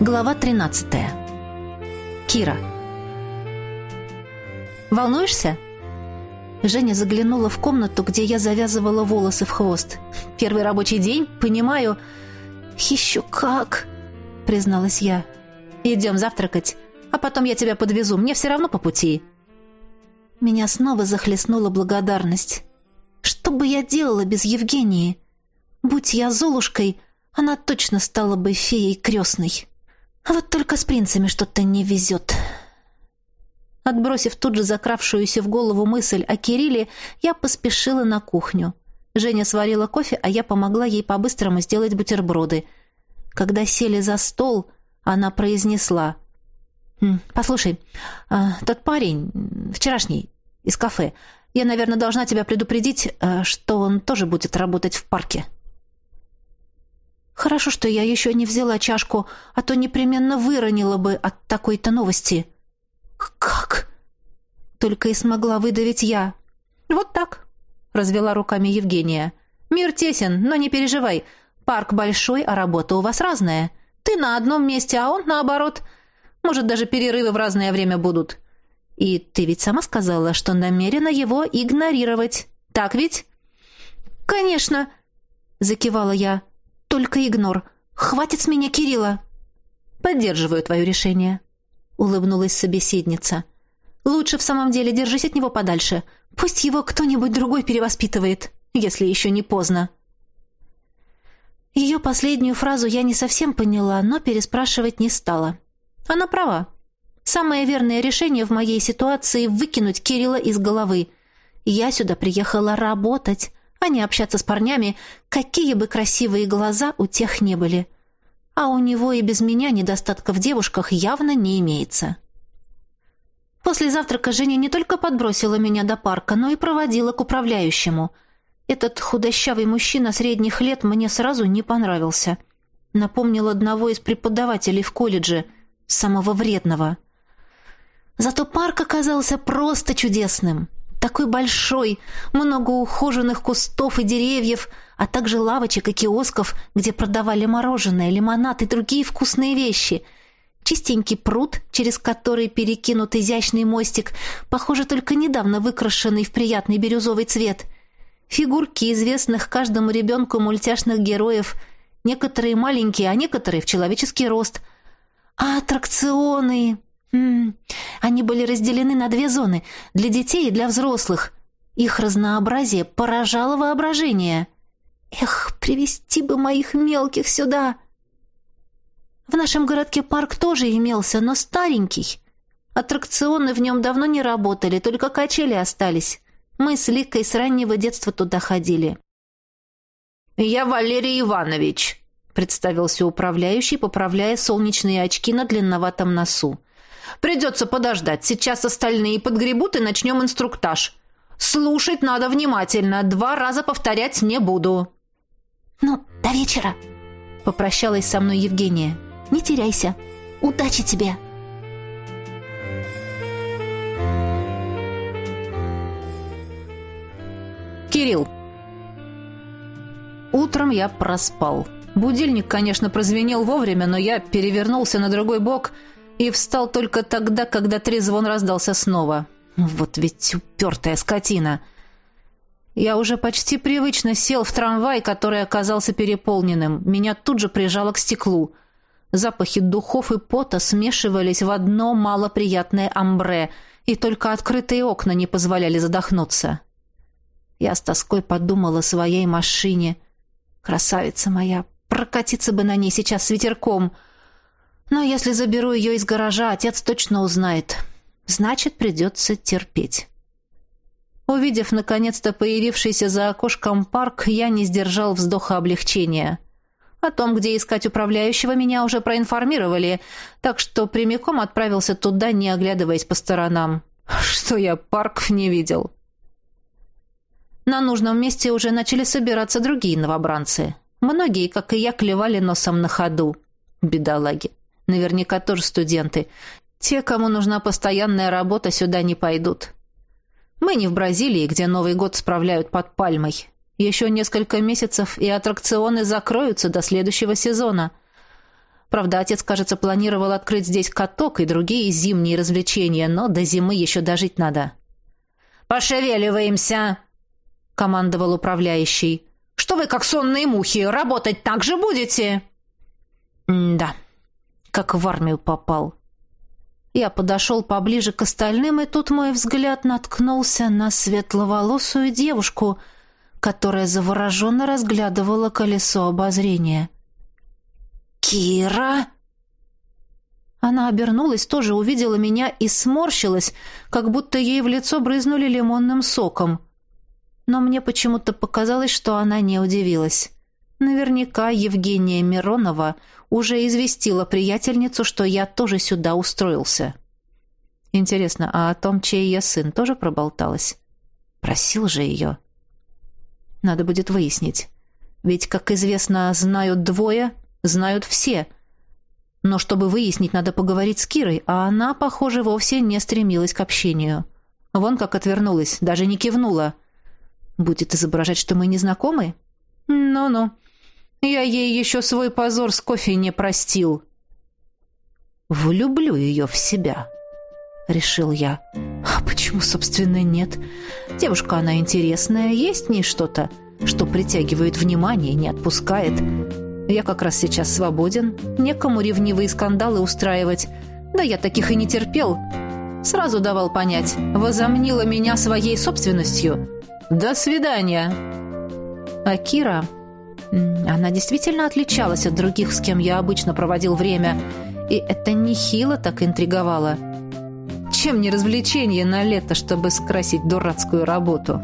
Глава 13. Кира. Волнуешься? Женя заглянула в комнату, где я завязывала волосы в хвост. Первый рабочий день, понимаю. Еще как, призналась я. Идем завтракать, а потом я тебя подвезу. Мне все равно по пути. Меня снова захлестнула благодарность. Что бы я делала без Евгении? Будь я Золушкой, она точно стала бы феей крестной. А вот только с принцами что-то не везет. Отбросив тут же закравшуюся в голову мысль о Кирилле, я поспешила на кухню. Женя сварила кофе, а я помогла ей по-быстрому сделать бутерброды. Когда сели за стол, она произнесла. «Послушай, а, тот парень, вчерашний, из кафе, я, наверное, должна тебя предупредить, э, что он тоже будет работать в парке». Хорошо, что я еще не взяла чашку, а то непременно выронила бы от такой-то новости. Как? Только и смогла выдавить я. Вот так, развела руками Евгения. Мир тесен, но не переживай. Парк большой, а работа у вас разная. Ты на одном месте, а он наоборот. Может, даже перерывы в разное время будут. И ты ведь сама сказала, что намерена его игнорировать. Так ведь? Конечно, закивала я. Только игнор. Хватит с меня Кирилла. Поддерживаю твое решение, улыбнулась собеседница. Лучше в самом деле держись от него подальше. Пусть его кто-нибудь другой перевоспитывает, если еще не поздно. Ее последнюю фразу я не совсем поняла, но переспрашивать не стала. Она права. Самое верное решение в моей ситуации выкинуть Кирилла из головы. Я сюда приехала работать, а не общаться с парнями, какие бы красивые глаза у тех не были. А у него и без меня недостатка в девушках явно не имеется. После завтрака Женя не только подбросила меня до парка, но и проводила к управляющему. Этот худощавый мужчина средних лет мне сразу не понравился. Напомнил одного из преподавателей в колледже, самого вредного. Зато парк оказался просто чудесным такой большой, много ухоженных кустов и деревьев, а также лавочек и киосков, где продавали мороженое, лимонад и другие вкусные вещи. Чистенький пруд, через который перекинут изящный мостик, похоже, только недавно выкрашенный в приятный бирюзовый цвет. Фигурки известных каждому ребенку мультяшных героев, некоторые маленькие, а некоторые в человеческий рост. А аттракционы... они были разделены на две зоны — для детей и для взрослых. Их разнообразие поражало воображение. Эх, привести бы моих мелких сюда! В нашем городке парк тоже имелся, но старенький. Аттракционы в нем давно не работали, только качели остались. Мы с Ликой с раннего детства туда ходили. «Я Валерий Иванович», — представился управляющий, поправляя солнечные очки на длинноватом носу. Придется подождать. Сейчас остальные подгребут и начнем инструктаж. Слушать надо внимательно. Два раза повторять не буду». «Ну, до вечера», — попрощалась со мной Евгения. «Не теряйся. Удачи тебе!» Кирилл. Утром я проспал. Будильник, конечно, прозвенел вовремя, но я перевернулся на другой бок — и встал только тогда, когда трезвон раздался снова. Вот ведь упертая скотина. Я уже почти привычно сел в трамвай, который оказался переполненным. Меня тут же прижало к стеклу. Запахи духов и пота смешивались в одно малоприятное амбре, и только открытые окна не позволяли задохнуться. Я с тоской подумала о своей машине. Красавица моя, прокатиться бы на ней сейчас с ветерком — но если заберу ее из гаража, отец точно узнает. Значит, придется терпеть. Увидев, наконец-то, появившийся за окошком парк, я не сдержал вздоха облегчения. О том, где искать управляющего, меня уже проинформировали, так что прямиком отправился туда, не оглядываясь по сторонам. Что я парков не видел. На нужном месте уже начали собираться другие новобранцы. Многие, как и я, клевали носом на ходу. Бедолаги. Наверняка тоже студенты. Те, кому нужна постоянная работа, сюда не пойдут. Мы не в Бразилии, где Новый год справляют под пальмой. Еще несколько месяцев, и аттракционы закроются до следующего сезона. Правда, отец, кажется, планировал открыть здесь каток и другие зимние развлечения, но до зимы еще дожить надо. «Пошевеливаемся!» — командовал управляющий. «Что вы, как сонные мухи, работать так же будете?» «Да, как в армию попал». Я подошел поближе к остальным, и тут мой взгляд наткнулся на светловолосую девушку, которая завороженно разглядывала колесо обозрения. «Кира!» Она обернулась, тоже увидела меня и сморщилась, как будто ей в лицо брызнули лимонным соком. Но мне почему-то показалось, что она не удивилась. Наверняка Евгения Миронова уже известила приятельницу, что я тоже сюда устроился. Интересно, а о том, чей я сын, тоже проболталась? Просил же ее. Надо будет выяснить. Ведь, как известно, знают двое, знают все — но чтобы выяснить, надо поговорить с Кирой, а она, похоже, вовсе не стремилась к общению. Вон как отвернулась, даже не кивнула. Будет изображать, что мы не знакомы? Ну-ну. Я ей еще свой позор с кофе не простил. Влюблю ее в себя, решил я. А почему, собственно, нет? Девушка она интересная, есть в ней что-то, что притягивает внимание, не отпускает. Я как раз сейчас свободен, некому ревнивые скандалы устраивать. Да я таких и не терпел. Сразу давал понять, возомнила меня своей собственностью. До свидания. А Кира... Она действительно отличалась от других, с кем я обычно проводил время. И это нехило так интриговало. Чем не развлечение на лето, чтобы скрасить дурацкую работу?»